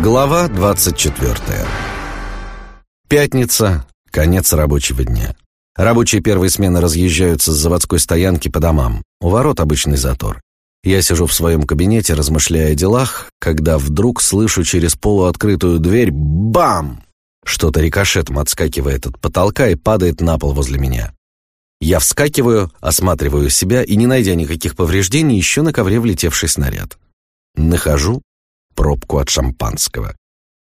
Глава 24. Пятница, конец рабочего дня. Рабочие первой смены разъезжаются с заводской стоянки по домам. У ворот обычный затор. Я сижу в своем кабинете, размышляя о делах, когда вдруг слышу через полуоткрытую дверь «Бам!» Что-то рикошетом отскакивает от потолка и падает на пол возле меня. Я вскакиваю, осматриваю себя и, не найдя никаких повреждений, еще на ковре влетевший снаряд. Нахожу пробку от шампанского.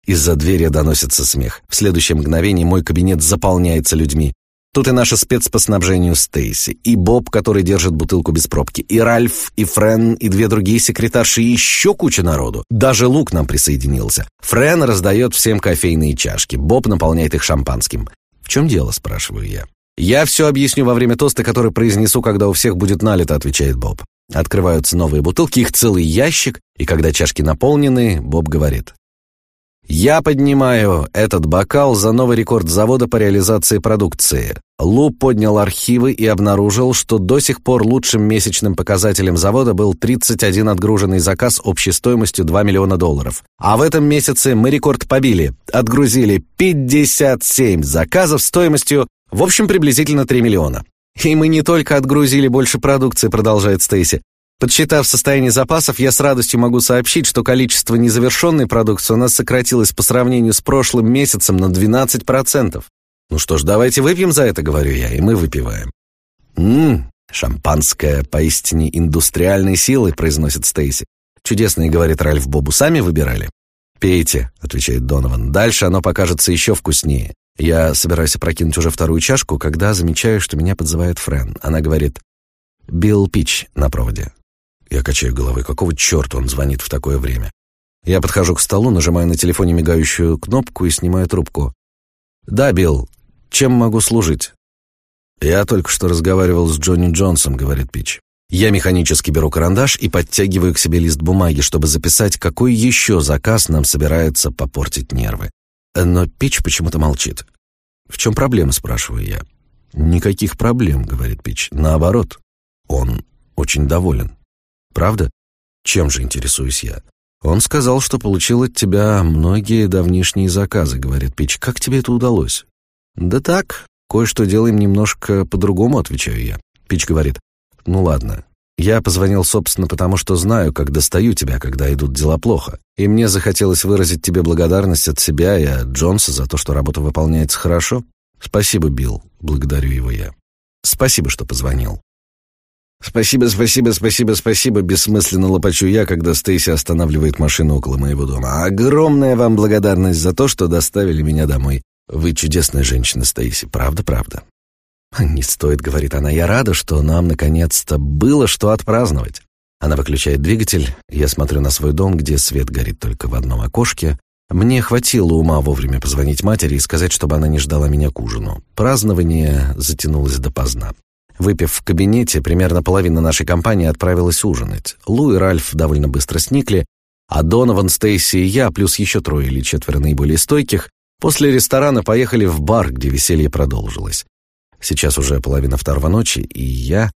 Из-за двери доносится смех. В следующее мгновение мой кабинет заполняется людьми. Тут и наша спец по снабжению Стейси, и Боб, который держит бутылку без пробки, и Ральф, и Френ, и две другие секретарши, и еще куча народу. Даже Лук нам присоединился. Френ раздает всем кофейные чашки, Боб наполняет их шампанским. «В чем дело?» – спрашиваю я. «Я все объясню во время тоста, который произнесу, когда у всех будет налито», – отвечает Боб. Открываются новые бутылки, их целый ящик, и когда чашки наполнены, Боб говорит. «Я поднимаю этот бокал за новый рекорд завода по реализации продукции. Лу поднял архивы и обнаружил, что до сих пор лучшим месячным показателем завода был 31 отгруженный заказ общей стоимостью 2 миллиона долларов. А в этом месяце мы рекорд побили. Отгрузили 57 заказов стоимостью, в общем, приблизительно 3 миллиона. И мы не только отгрузили больше продукции, продолжает Стейси. Подсчитав состояние запасов, я с радостью могу сообщить, что количество незавершенной продукции у нас сократилось по сравнению с прошлым месяцем на 12%. Ну что ж, давайте выпьем за это, говорю я, и мы выпиваем. Ммм, шампанское поистине индустриальной силы, произносит Стейси. Чудесный, говорит Ральф Бобу, сами выбирали. «Пейте», — отвечает Донован. «Дальше оно покажется еще вкуснее». Я собираюсь опрокинуть уже вторую чашку, когда замечаю, что меня подзывает Френ. Она говорит «Билл Пич на проводе». Я качаю головой. Какого черта он звонит в такое время? Я подхожу к столу, нажимаю на телефоне мигающую кнопку и снимаю трубку. «Да, Билл, чем могу служить?» «Я только что разговаривал с Джонни Джонсом», — говорит Пич. Я механически беру карандаш и подтягиваю к себе лист бумаги, чтобы записать, какой еще заказ нам собирается попортить нервы. Но Пич почему-то молчит. «В чем проблема?» — спрашиваю я. «Никаких проблем», — говорит Пич. «Наоборот, он очень доволен». «Правда? Чем же интересуюсь я?» «Он сказал, что получил от тебя многие давнишние заказы», — говорит Пич. «Как тебе это удалось?» «Да так, кое-что делаем немножко по-другому», — отвечаю я. Пич говорит. «Ну ладно, я позвонил, собственно, потому что знаю, как достаю тебя, когда идут дела плохо. И мне захотелось выразить тебе благодарность от себя и от Джонса за то, что работа выполняется хорошо. Спасибо, Билл, благодарю его я. Спасибо, что позвонил. «Спасибо, спасибо, спасибо, спасибо», — бессмысленно лопачу я, когда Стейси останавливает машину около моего дома. «Огромная вам благодарность за то, что доставили меня домой. Вы чудесная женщина, Стейси, правда-правда». «Не стоит», — говорит она, — «я рада, что нам, наконец-то, было что отпраздновать». Она выключает двигатель, я смотрю на свой дом, где свет горит только в одном окошке. Мне хватило ума вовремя позвонить матери и сказать, чтобы она не ждала меня к ужину. Празднование затянулось допоздна. Выпив в кабинете, примерно половина нашей компании отправилась ужинать. Лу и Ральф довольно быстро сникли, а Донован, Стейси и я, плюс еще трое или четверо наиболее стойких, после ресторана поехали в бар, где веселье продолжилось. Сейчас уже половина второго ночи, и я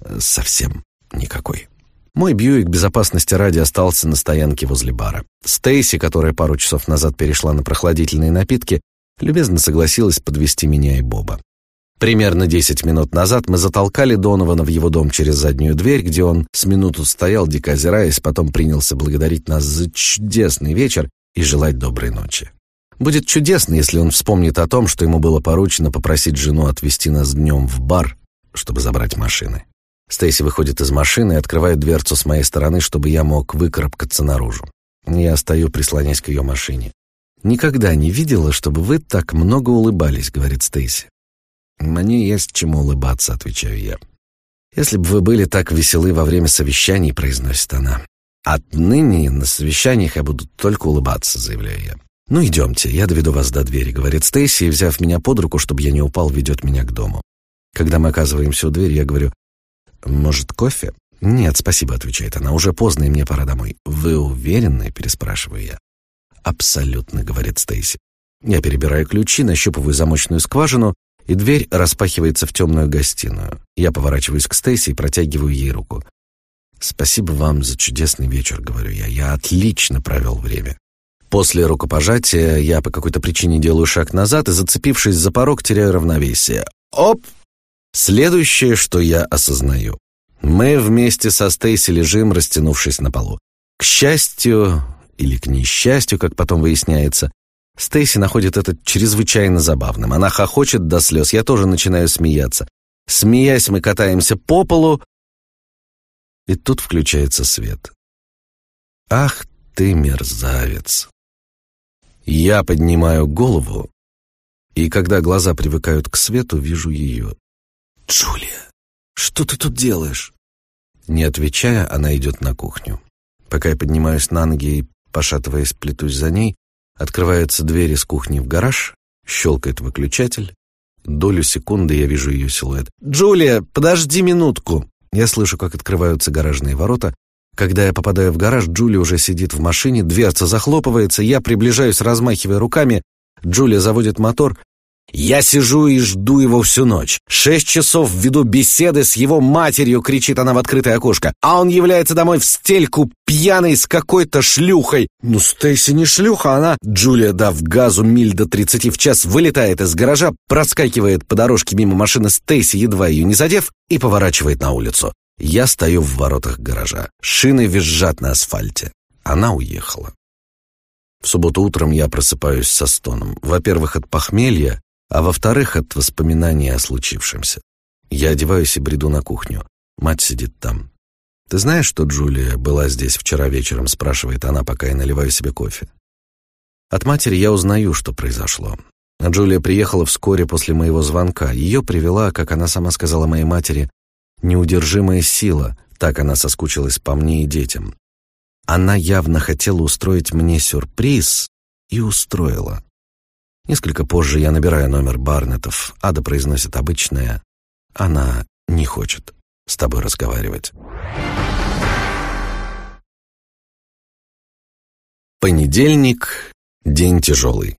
э, совсем никакой. Мой Бьюик безопасности ради остался на стоянке возле бара. Стейси, которая пару часов назад перешла на прохладительные напитки, любезно согласилась подвести меня и Боба. Примерно десять минут назад мы затолкали Донована в его дом через заднюю дверь, где он с минуту стоял, дико озираясь, потом принялся благодарить нас за чудесный вечер и желать доброй ночи. Будет чудесно, если он вспомнит о том, что ему было поручено попросить жену отвезти нас днем в бар, чтобы забрать машины. Стейси выходит из машины и открывает дверцу с моей стороны, чтобы я мог выкарабкаться наружу. Я стою, прислонясь к ее машине. «Никогда не видела, чтобы вы так много улыбались», — говорит Стейси. «Мне есть чему улыбаться», — отвечаю я. «Если бы вы были так веселы во время совещаний», — произносит она. «Отныне на совещаниях я буду только улыбаться», — заявляю я. «Ну, идемте, я доведу вас до двери», — говорит Стейси, и, взяв меня под руку, чтобы я не упал, ведет меня к дому. Когда мы оказываемся у двери, я говорю, «Может, кофе?» «Нет, спасибо», — отвечает она, «уже поздно, и мне пора домой». «Вы уверены?» — переспрашиваю я. «Абсолютно», — говорит Стейси. Я перебираю ключи, нащупываю замочную скважину, и дверь распахивается в темную гостиную. Я поворачиваюсь к Стейси и протягиваю ей руку. «Спасибо вам за чудесный вечер», — говорю я. «Я отлично провел время». После рукопожатия я по какой-то причине делаю шаг назад и, зацепившись за порог, теряю равновесие. Оп! Следующее, что я осознаю. Мы вместе со Стейси лежим, растянувшись на полу. К счастью, или к несчастью, как потом выясняется, Стейси находит это чрезвычайно забавным. Она хохочет до слез, я тоже начинаю смеяться. Смеясь, мы катаемся по полу, и тут включается свет. Ах ты мерзавец! Я поднимаю голову, и когда глаза привыкают к свету, вижу ее. «Джулия, что ты тут делаешь?» Не отвечая, она идет на кухню. Пока я поднимаюсь на ноги и, пошатываясь, плетусь за ней, открывается дверь из кухни в гараж, щелкает выключатель. Долю секунды я вижу ее силуэт. «Джулия, подожди минутку!» Я слышу, как открываются гаражные ворота, когда я попадаю в гараж, Джулия уже сидит в машине, дверца захлопывается, я приближаюсь, размахивая руками. Джулия заводит мотор. «Я сижу и жду его всю ночь. Шесть часов ввиду беседы с его матерью!» — кричит она в открытое окошко. «А он является домой в стельку, пьяный с какой-то шлюхой!» «Ну, Стейси не шлюха, она...» Джулия, дав газу миль до тридцати в час, вылетает из гаража, проскакивает по дорожке мимо машины Стейси, едва ее не задев, и поворачивает на улицу. Я стою в воротах гаража. Шины визжат на асфальте. Она уехала. В субботу утром я просыпаюсь со стоном. Во-первых, от похмелья, а во-вторых, от воспоминаний о случившемся. Я одеваюсь и бреду на кухню. Мать сидит там. «Ты знаешь, что Джулия была здесь вчера вечером?» спрашивает она, пока я наливаю себе кофе. От матери я узнаю, что произошло. Джулия приехала вскоре после моего звонка. Ее привела, как она сама сказала моей матери, Неудержимая сила, так она соскучилась по мне и детям. Она явно хотела устроить мне сюрприз и устроила. Несколько позже я набираю номер Барнетов. Ада произносит обычное. Она не хочет с тобой разговаривать. Понедельник — день тяжелый.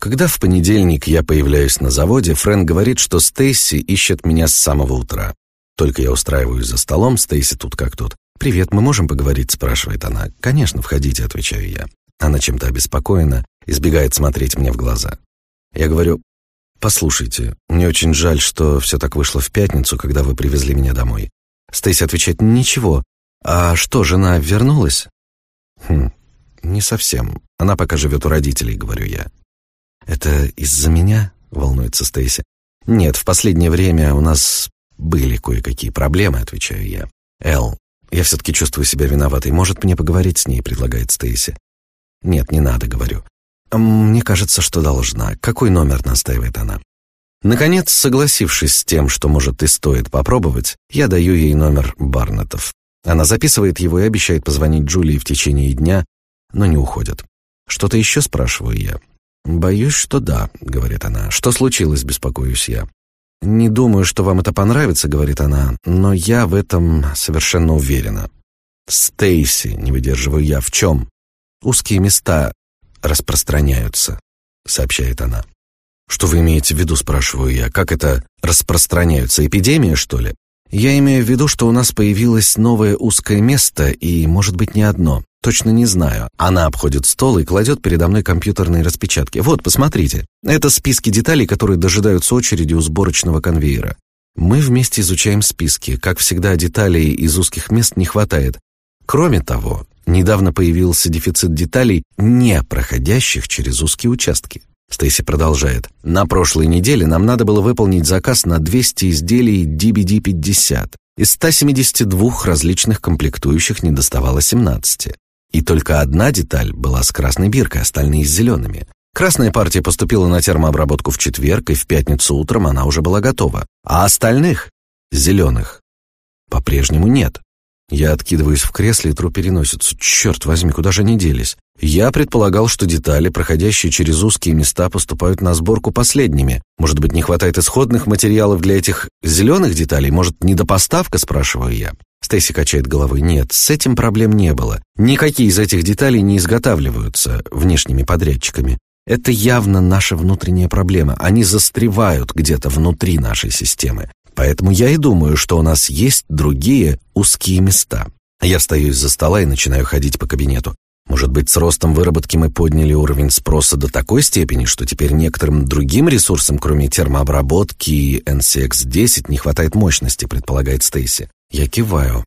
Когда в понедельник я появляюсь на заводе, Фрэнк говорит, что Стейси ищет меня с самого утра. Только я устраиваюсь за столом, Стейси тут как тут. «Привет, мы можем поговорить?» – спрашивает она. «Конечно, входите», – отвечаю я. Она чем-то обеспокоена, избегает смотреть мне в глаза. Я говорю, «Послушайте, мне очень жаль, что все так вышло в пятницу, когда вы привезли меня домой». Стейси отвечает, «Ничего. А что, жена вернулась?» «Хм, не совсем. Она пока живет у родителей», — говорю я. «Это из-за меня?» — волнуется Стейси. «Нет, в последнее время у нас «Были кое-какие проблемы», — отвечаю я. «Эл, я все-таки чувствую себя виноватой. Может, мне поговорить с ней?» — предлагает Стейси. «Нет, не надо», — говорю. «Мне кажется, что должна. Какой номер?» — настаивает она. Наконец, согласившись с тем, что, может, и стоит попробовать, я даю ей номер Барнетов. Она записывает его и обещает позвонить Джулии в течение дня, но не уходит. «Что-то еще?» — спрашиваю я. «Боюсь, что да», — говорит она. «Что случилось?» — беспокоюсь я. «Не думаю, что вам это понравится», — говорит она, «но я в этом совершенно уверена». «Стейси», — не выдерживаю я, «в чем?» «Узкие места распространяются», — сообщает она. «Что вы имеете в виду?» — спрашиваю я. «Как это распространяются? Эпидемия, что ли?» «Я имею в виду, что у нас появилось новое узкое место, и, может быть, не одно. Точно не знаю. Она обходит стол и кладет передо мной компьютерные распечатки. Вот, посмотрите. Это списки деталей, которые дожидаются очереди у сборочного конвейера. Мы вместе изучаем списки. Как всегда, деталей из узких мест не хватает. Кроме того, недавно появился дефицит деталей, не проходящих через узкие участки. Стейси продолжает. На прошлой неделе нам надо было выполнить заказ на 200 изделий DBD-50. Из 172 различных комплектующих недоставало 17. И только одна деталь была с красной биркой, остальные с зелеными. Красная партия поступила на термообработку в четверг, и в пятницу утром она уже была готова. А остальных, зеленых, по-прежнему нет. Я откидываюсь в кресле и тру переносицу. Черт возьми, куда же они делись? Я предполагал, что детали, проходящие через узкие места, поступают на сборку последними. Может быть, не хватает исходных материалов для этих зеленых деталей? Может, недопоставка, спрашиваю я. Стейси качает головой. Нет, с этим проблем не было. Никакие из этих деталей не изготавливаются внешними подрядчиками. Это явно наша внутренняя проблема. Они застревают где-то внутри нашей системы. Поэтому я и думаю, что у нас есть другие узкие места. Я встаю из-за стола и начинаю ходить по кабинету. Может быть, с ростом выработки мы подняли уровень спроса до такой степени, что теперь некоторым другим ресурсам, кроме термообработки и NCX-10, не хватает мощности, предполагает Стейси. Я киваю.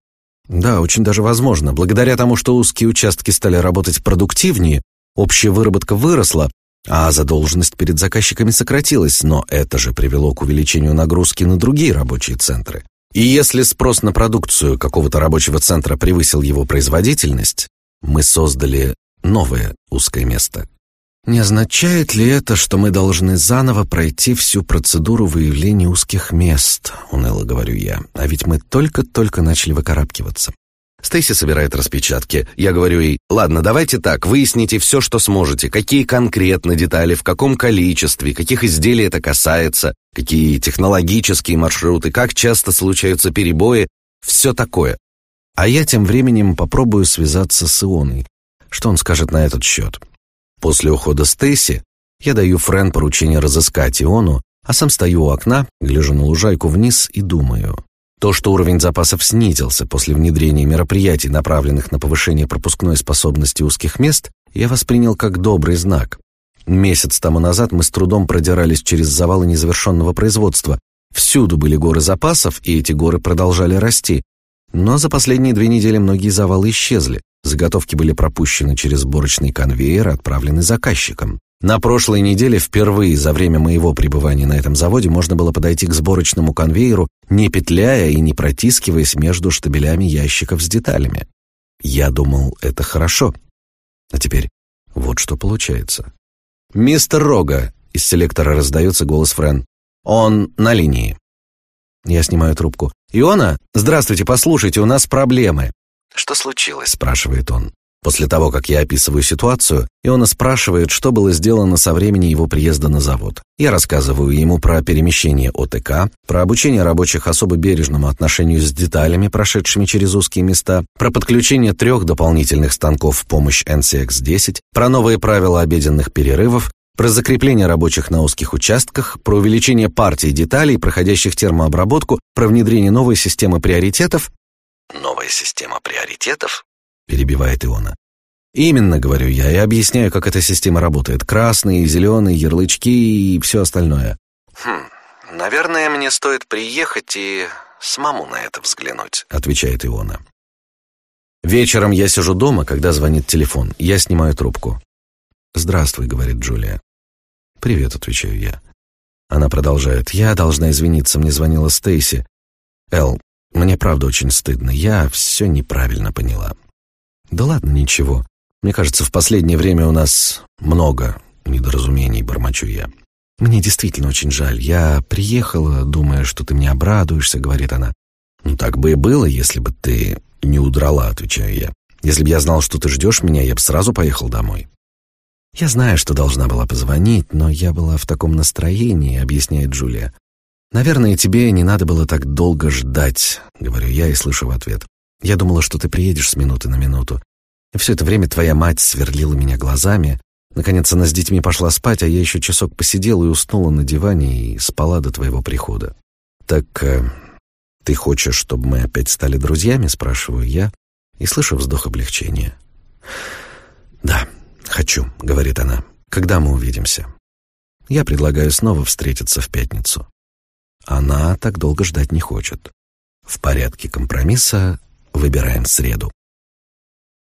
Да, очень даже возможно. Благодаря тому, что узкие участки стали работать продуктивнее, общая выработка выросла, а задолженность перед заказчиками сократилась, но это же привело к увеличению нагрузки на другие рабочие центры. И если спрос на продукцию какого-то рабочего центра превысил его производительность, мы создали новое узкое место. Не означает ли это, что мы должны заново пройти всю процедуру выявления узких мест, уныло говорю я, а ведь мы только-только начали выкарабкиваться. Стейси собирает распечатки. Я говорю ей, ладно, давайте так, выясните все, что сможете, какие конкретно детали, в каком количестве, каких изделий это касается, какие технологические маршруты, как часто случаются перебои, все такое. А я тем временем попробую связаться с Ионой. Что он скажет на этот счет? После ухода Стейси я даю Френ поручение разыскать Иону, а сам стою у окна, гляжу на лужайку вниз и думаю. То, что уровень запасов снизился после внедрения мероприятий, направленных на повышение пропускной способности узких мест, я воспринял как добрый знак. Месяц тому назад мы с трудом продирались через завалы незавершенного производства. Всюду были горы запасов, и эти горы продолжали расти. Но за последние две недели многие завалы исчезли. Заготовки были пропущены через сборочный конвейер и отправлены заказчикам. На прошлой неделе впервые за время моего пребывания на этом заводе можно было подойти к сборочному конвейеру, не петляя и не протискиваясь между штабелями ящиков с деталями. Я думал, это хорошо. А теперь вот что получается. «Мистер Рога!» — из селектора раздается голос Френ. «Он на линии». Я снимаю трубку. «Иона? Здравствуйте, послушайте, у нас проблемы». «Что случилось?» — спрашивает он. После того, как я описываю ситуацию, Иона спрашивает, что было сделано со времени его приезда на завод. Я рассказываю ему про перемещение ОТК, про обучение рабочих особо бережному отношению с деталями, прошедшими через узкие места, про подключение трех дополнительных станков в помощь NCX-10, про новые правила обеденных перерывов, про закрепление рабочих на узких участках, про увеличение партий деталей, проходящих термообработку, про внедрение новой системы приоритетов. Новая система приоритетов? перебивает Иона. Именно, говорю я, и объясняю, как эта система работает. Красные, зеленые, ярлычки и все остальное. Хм, наверное, мне стоит приехать и самому на это взглянуть, отвечает Иона. Вечером я сижу дома, когда звонит телефон. Я снимаю трубку. «Здравствуй», — говорит Джулия. «Привет», — отвечаю я. Она продолжает. «Я должна извиниться, мне звонила Стейси. Эл, мне правда очень стыдно. Я все неправильно поняла. «Да ладно, ничего. Мне кажется, в последнее время у нас много недоразумений», — бормочу я. «Мне действительно очень жаль. Я приехала, думая, что ты мне обрадуешься», — говорит она. «Ну, так бы и было, если бы ты не удрала», — отвечаю я. «Если бы я знал, что ты ждешь меня, я бы сразу поехал домой». «Я знаю, что должна была позвонить, но я была в таком настроении», — объясняет Джулия. «Наверное, тебе не надо было так долго ждать», — говорю я и слышу в ответ. Я думала, что ты приедешь с минуты на минуту. И все это время твоя мать сверлила меня глазами. Наконец она с детьми пошла спать, а я еще часок посидела и уснула на диване и спала до твоего прихода. Так э, ты хочешь, чтобы мы опять стали друзьями? Спрашиваю я и слышу вздох облегчения. Да, хочу, говорит она. Когда мы увидимся? Я предлагаю снова встретиться в пятницу. Она так долго ждать не хочет. В порядке компромисса Выбираем среду.